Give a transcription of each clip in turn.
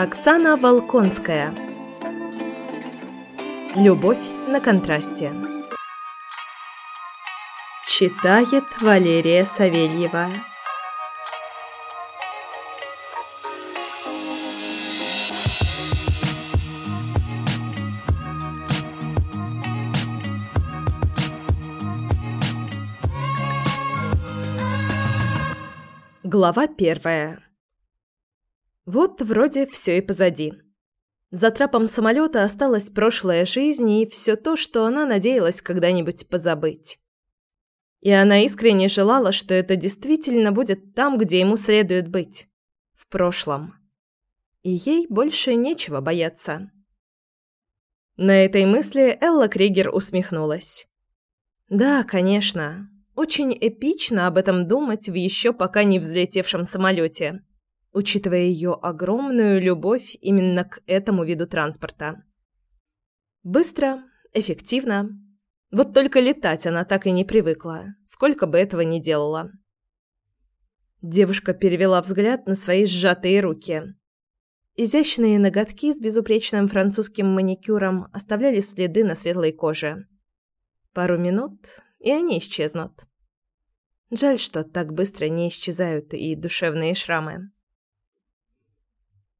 Оксана Волконская. Любовь на контрасте. Читает Валерия Савельева. Глава первая Вот вроде все и позади. За трапом самолета осталась прошлая жизнь и все то, что она надеялась когда-нибудь позабыть. И она искренне желала, что это действительно будет там, где ему следует быть. В прошлом. И ей больше нечего бояться. На этой мысли Элла Кригер усмехнулась. «Да, конечно. Очень эпично об этом думать в еще пока не взлетевшем самолете, учитывая ее огромную любовь именно к этому виду транспорта. Быстро, эффективно. Вот только летать она так и не привыкла, сколько бы этого ни делала. Девушка перевела взгляд на свои сжатые руки. Изящные ноготки с безупречным французским маникюром оставляли следы на светлой коже. Пару минут, и они исчезнут. Жаль, что так быстро не исчезают и душевные шрамы.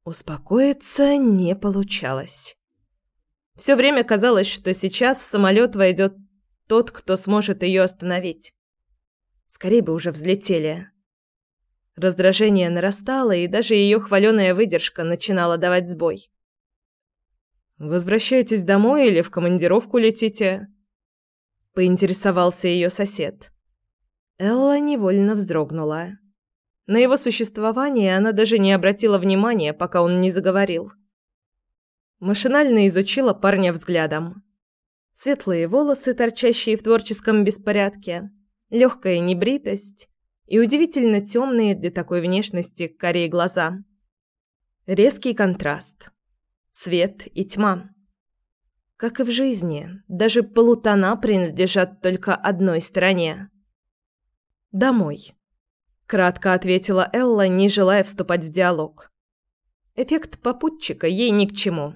Успокоиться не получалось. Все время казалось, что сейчас в самолет войдет тот, кто сможет ее остановить. Скорее бы уже взлетели. Раздражение нарастало, и даже ее хваленая выдержка начинала давать сбой. «Возвращаетесь домой или в командировку летите?» – поинтересовался ее сосед. Элла невольно вздрогнула. На его существование она даже не обратила внимания, пока он не заговорил. Машинально изучила парня взглядом. Светлые волосы, торчащие в творческом беспорядке, легкая небритость и удивительно темные для такой внешности карие глаза. Резкий контраст. Свет и тьма. Как и в жизни, даже полутона принадлежат только одной стороне. «Домой», — кратко ответила Элла, не желая вступать в диалог. Эффект попутчика ей ни к чему.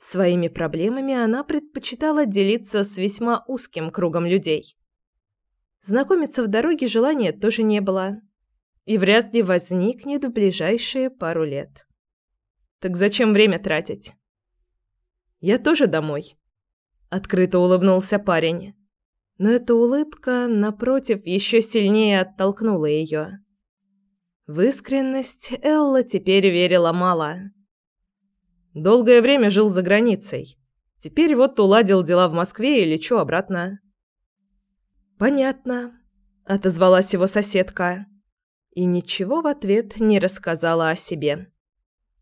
Своими проблемами она предпочитала делиться с весьма узким кругом людей. Знакомиться в дороге желания тоже не было. И вряд ли возникнет в ближайшие пару лет. Так зачем время тратить? «Я тоже домой», — открыто улыбнулся парень но эта улыбка, напротив, еще сильнее оттолкнула ее. В искренность Элла теперь верила мало. Долгое время жил за границей. Теперь вот уладил дела в Москве и лечу обратно. «Понятно», — отозвалась его соседка. И ничего в ответ не рассказала о себе.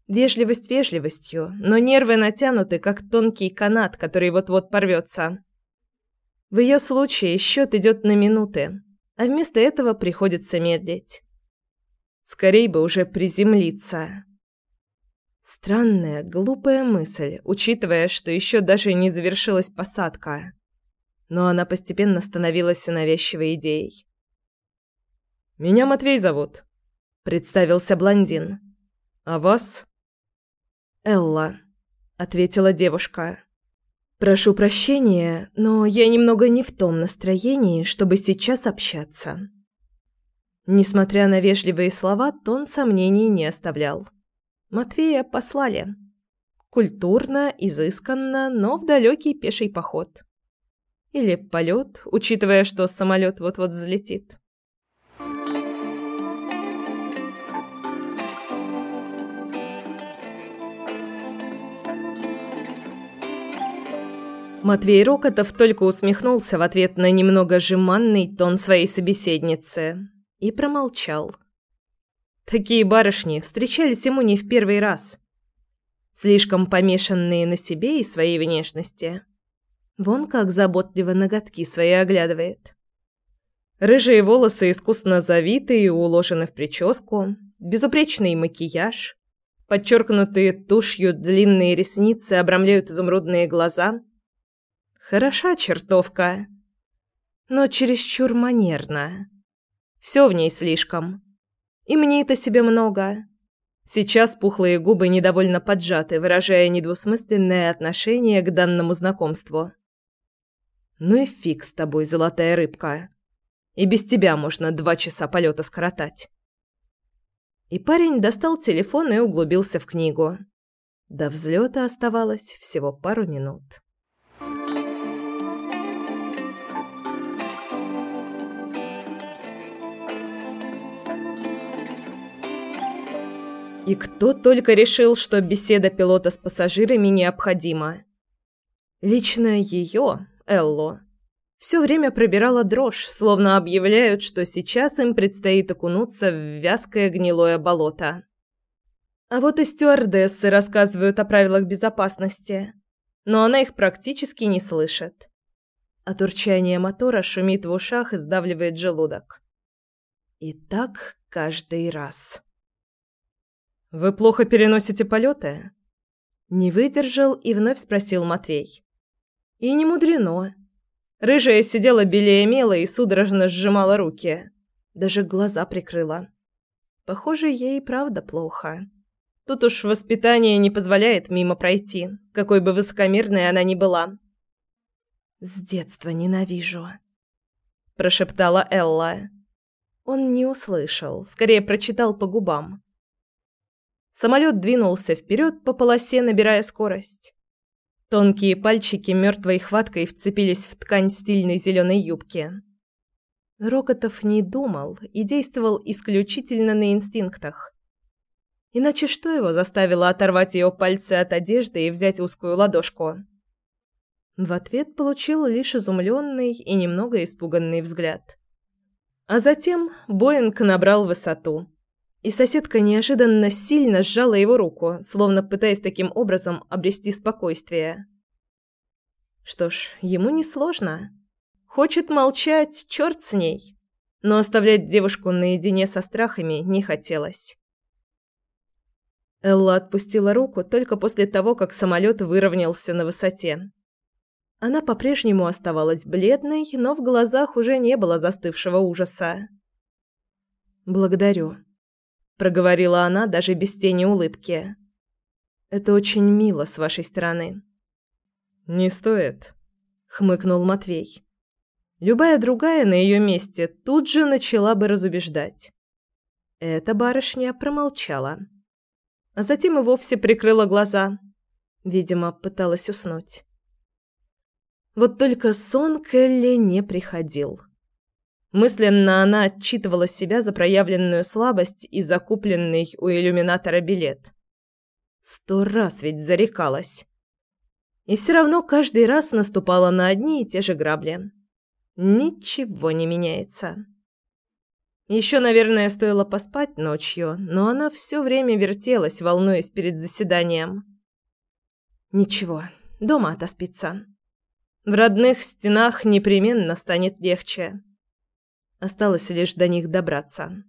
Вежливость вежливостью, но нервы натянуты, как тонкий канат, который вот-вот порвется. В ее случае счет идет на минуты, а вместо этого приходится медлить. Скорей бы уже приземлиться. Странная, глупая мысль, учитывая, что еще даже не завершилась посадка. Но она постепенно становилась навязчивой идеей. «Меня Матвей зовут», — представился блондин. «А вас?» «Элла», — ответила девушка. Прошу прощения, но я немного не в том настроении, чтобы сейчас общаться. Несмотря на вежливые слова, тон сомнений не оставлял. Матвея послали. Культурно, изысканно, но в далекий пеший поход. Или полет, учитывая, что самолет вот-вот взлетит. Матвей Рокотов только усмехнулся в ответ на немного жеманный тон своей собеседницы и промолчал. Такие барышни встречались ему не в первый раз. Слишком помешанные на себе и своей внешности. Вон как заботливо ноготки свои оглядывает. Рыжие волосы искусно завиты и уложены в прическу, безупречный макияж, подчеркнутые тушью длинные ресницы обрамляют изумрудные глаза – Хороша чертовка, но чересчур манерна. Все в ней слишком. И мне это себе много. Сейчас пухлые губы недовольно поджаты, выражая недвусмысленное отношение к данному знакомству. «Ну и фиг с тобой, золотая рыбка. И без тебя можно два часа полета скоротать». И парень достал телефон и углубился в книгу. До взлета оставалось всего пару минут. И кто только решил, что беседа пилота с пассажирами необходима. Лично ее, Элло, все время пробирала дрожь, словно объявляют, что сейчас им предстоит окунуться в вязкое гнилое болото. А вот и стюардессы рассказывают о правилах безопасности, но она их практически не слышит. От урчания мотора шумит в ушах и сдавливает желудок. И так каждый раз. «Вы плохо переносите полеты?» Не выдержал и вновь спросил Матвей. «И не мудрено». Рыжая сидела белее мела и судорожно сжимала руки. Даже глаза прикрыла. Похоже, ей правда плохо. Тут уж воспитание не позволяет мимо пройти, какой бы высокомерной она ни была. «С детства ненавижу», – прошептала Элла. Он не услышал, скорее прочитал по губам. Самолет двинулся вперед по полосе, набирая скорость. Тонкие пальчики мертвой хваткой вцепились в ткань стильной зеленой юбки. Рокотов не думал и действовал исключительно на инстинктах. Иначе что его заставило оторвать ее пальцы от одежды и взять узкую ладошку? В ответ получил лишь изумленный и немного испуганный взгляд. А затем Боинг набрал высоту и соседка неожиданно сильно сжала его руку, словно пытаясь таким образом обрести спокойствие. Что ж, ему несложно. Хочет молчать, черт с ней. Но оставлять девушку наедине со страхами не хотелось. Элла отпустила руку только после того, как самолет выровнялся на высоте. Она по-прежнему оставалась бледной, но в глазах уже не было застывшего ужаса. «Благодарю», проговорила она даже без тени улыбки. Это очень мило с вашей стороны. Не стоит, хмыкнул Матвей. Любая другая на ее месте тут же начала бы разубеждать. Эта барышня промолчала, а затем и вовсе прикрыла глаза. Видимо, пыталась уснуть. Вот только сон Келли не приходил. Мысленно она отчитывала себя за проявленную слабость и закупленный у иллюминатора билет. Сто раз ведь зарекалась. И все равно каждый раз наступала на одни и те же грабли. Ничего не меняется. Еще, наверное, стоило поспать ночью, но она все время вертелась, волнуясь перед заседанием. Ничего, дома отоспится. В родных стенах непременно станет легче. Осталось лишь до них добраться.